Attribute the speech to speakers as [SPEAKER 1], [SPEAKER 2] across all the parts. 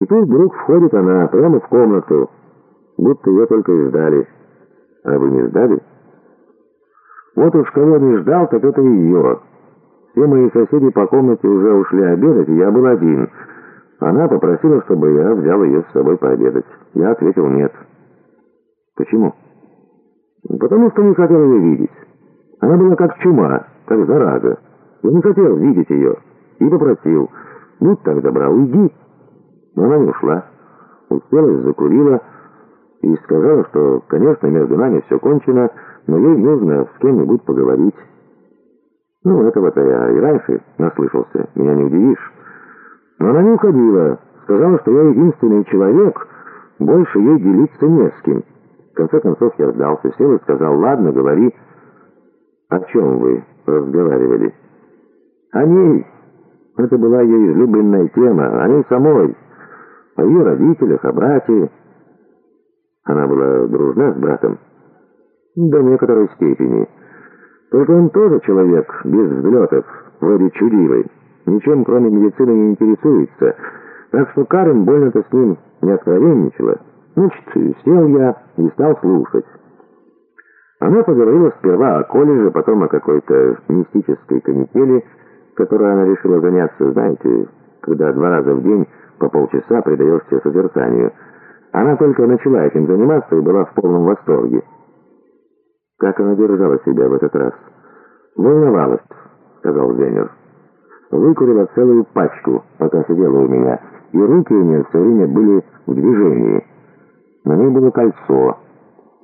[SPEAKER 1] Тут вдруг входит она прямо в комнату, будто ее только и ждали. А вы не ждали? Вот уж кого не ждал, так это ее. Все мои соседи по комнате уже ушли обедать, и я был один. Она попросила, чтобы я взял ее с собой пообедать. Я ответил нет. Почему? Потому что не хотел ее видеть. Она была как чума, как зараза. Я не хотел видеть ее. И попросил, будь так добра, уйди. Но она не ушла. Уселась, закурила и сказала, что, конечно, между нами все кончено, но ей нужно с кем-нибудь поговорить. Ну, этого-то я и раньше наслышался, меня не удивишь. Но она не уходила, сказала, что я единственный человек, больше ей делиться не с кем. В конце концов я сдался, сел и сказал, ладно, говори. О чем вы разговаривали? О ней. Это была ее излюбленная тема, о ней самой о ее родителях, о брате. Она была дружна с братом? До некоторой степени. Только он тоже человек без взлетов, вроде чудивый. Ничем, кроме медицины, не интересуется. Так что Карен больно-то с ним не откровенничала. Значит, сел я и стал слушать. Она поговорила сперва о колледже, потом о какой-то мистической канители, которой она решила заняться, знаете, когда два раза в день по полчаса предаешься созерцанию. Она только начала этим заниматься и была в полном восторге. Как она держала себя в этот раз? «Волновалась», — сказал Венер. «Выкурила целую пачку, пока сидела у меня, и руки у нее все время были в движении. На ней было кольцо,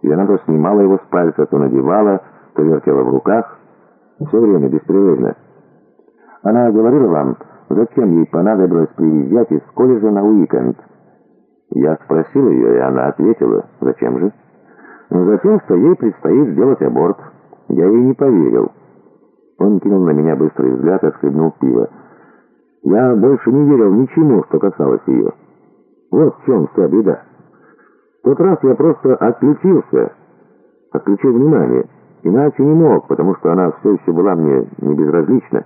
[SPEAKER 1] и она то снимала его с пальца, то надевала, то вертела в руках, все время беспрерывно. Она говорила вам, зачем ей понадобилось приезжать из колледжа на уикенд. Я спросил ее, и она ответила, зачем же? Ну, затем, что ей предстоит сделать аборт. Я ей не поверил. Он кинул на меня быстрый взгляд и отхлебнул пиво. Я больше не верил ничему, что касалось ее. Вот в чем вся беда. В тот раз я просто отключился, отключил внимание. Иначе не мог, потому что она все еще была мне не безразлична.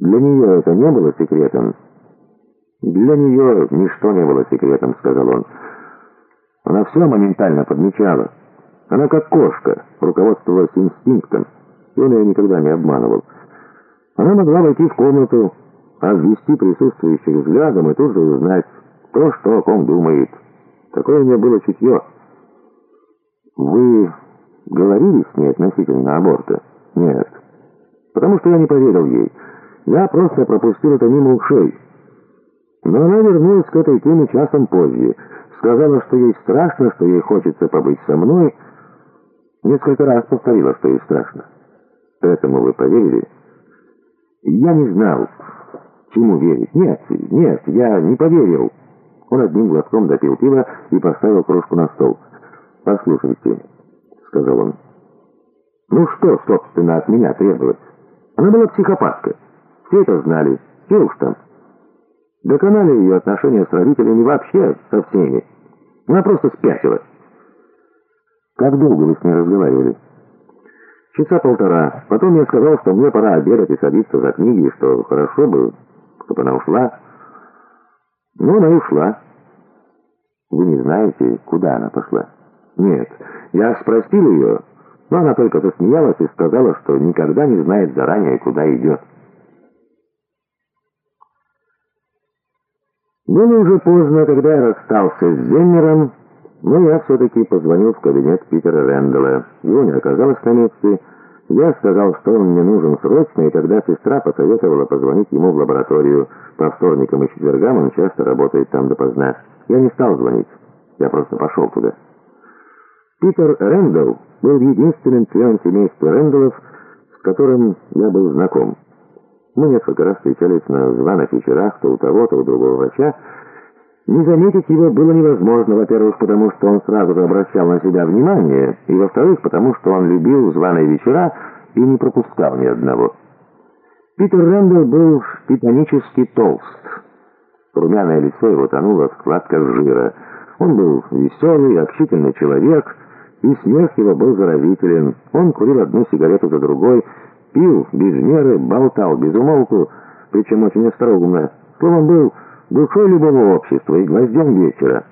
[SPEAKER 1] Для нее это не было секретом. Для нее ничто не было секретом, сказал он. Она все моментально подмечала. Она как кошка, руководствовалась инстинктом, и он ее никогда не обманывал. Она могла войти в комнату, обвести присутствующих взглядом и тут же узнать то, что о ком думает. Такое у нее было чутье. Вы говорили с ней относительно аборта? Нет. Потому что я не поверил ей. Я просто пропустил это мимо ушей. Но она вернулась к этой теме часом позже. Сказала, что ей страшно, что ей хочется побыть со мной. Несколько раз повторила, что ей страшно. Этому вы поверили? Я не знал, чему верить. Нет, нет, я не поверил. Он одним глотком допил пиво и поставил кружку на стол. «Послушайте», — сказал он, — «ну что, собственно, от меня требовать? Она была психопатка». Все это знали. Все уж там. Доконали ее отношения с родителями вообще со всеми. Она просто спятила. Как долго вы с ней разговаривали? Часа полтора. Потом я сказал, что мне пора обедать и садиться за книги, что хорошо бы, чтобы она ушла. Но она и ушла. Вы не знаете, куда она пошла? Нет. Я спросил ее, но она только засмеялась и сказала, что никогда не знает заранее, куда идет. Было уже поздно, когда я расстался с Зеннером, но я все-таки позвонил в кабинет Питера Рэндалла. Его не оказалось на месте. Я сказал, что он мне нужен срочно, и тогда сестра посоветовала позвонить ему в лабораторию. По вторникам и четвергам он часто работает там допоздна. Я не стал звонить, я просто пошел туда. Питер Рэндалл был единственным членом семейства Рэндаллов, с которым я был знаком. Мы несколько раз встречались на званых вечерах, то у того, то у другого врача. Не заметить его было невозможно, во-первых, потому что он сразу же обращал на себя внимание, и, во-вторых, потому что он любил званые вечера и не пропускал ни одного. Питер Рэндалл был титанически толст. Румяное лицо его тонуло в складках жира. Он был веселый, общительный человек, и смех его был заразителен. Он курил одну сигарету за другой, Пил без меры, болтал без умолку, причем очень остроумно. Словом, был душой любого общества и гвоздем вечера.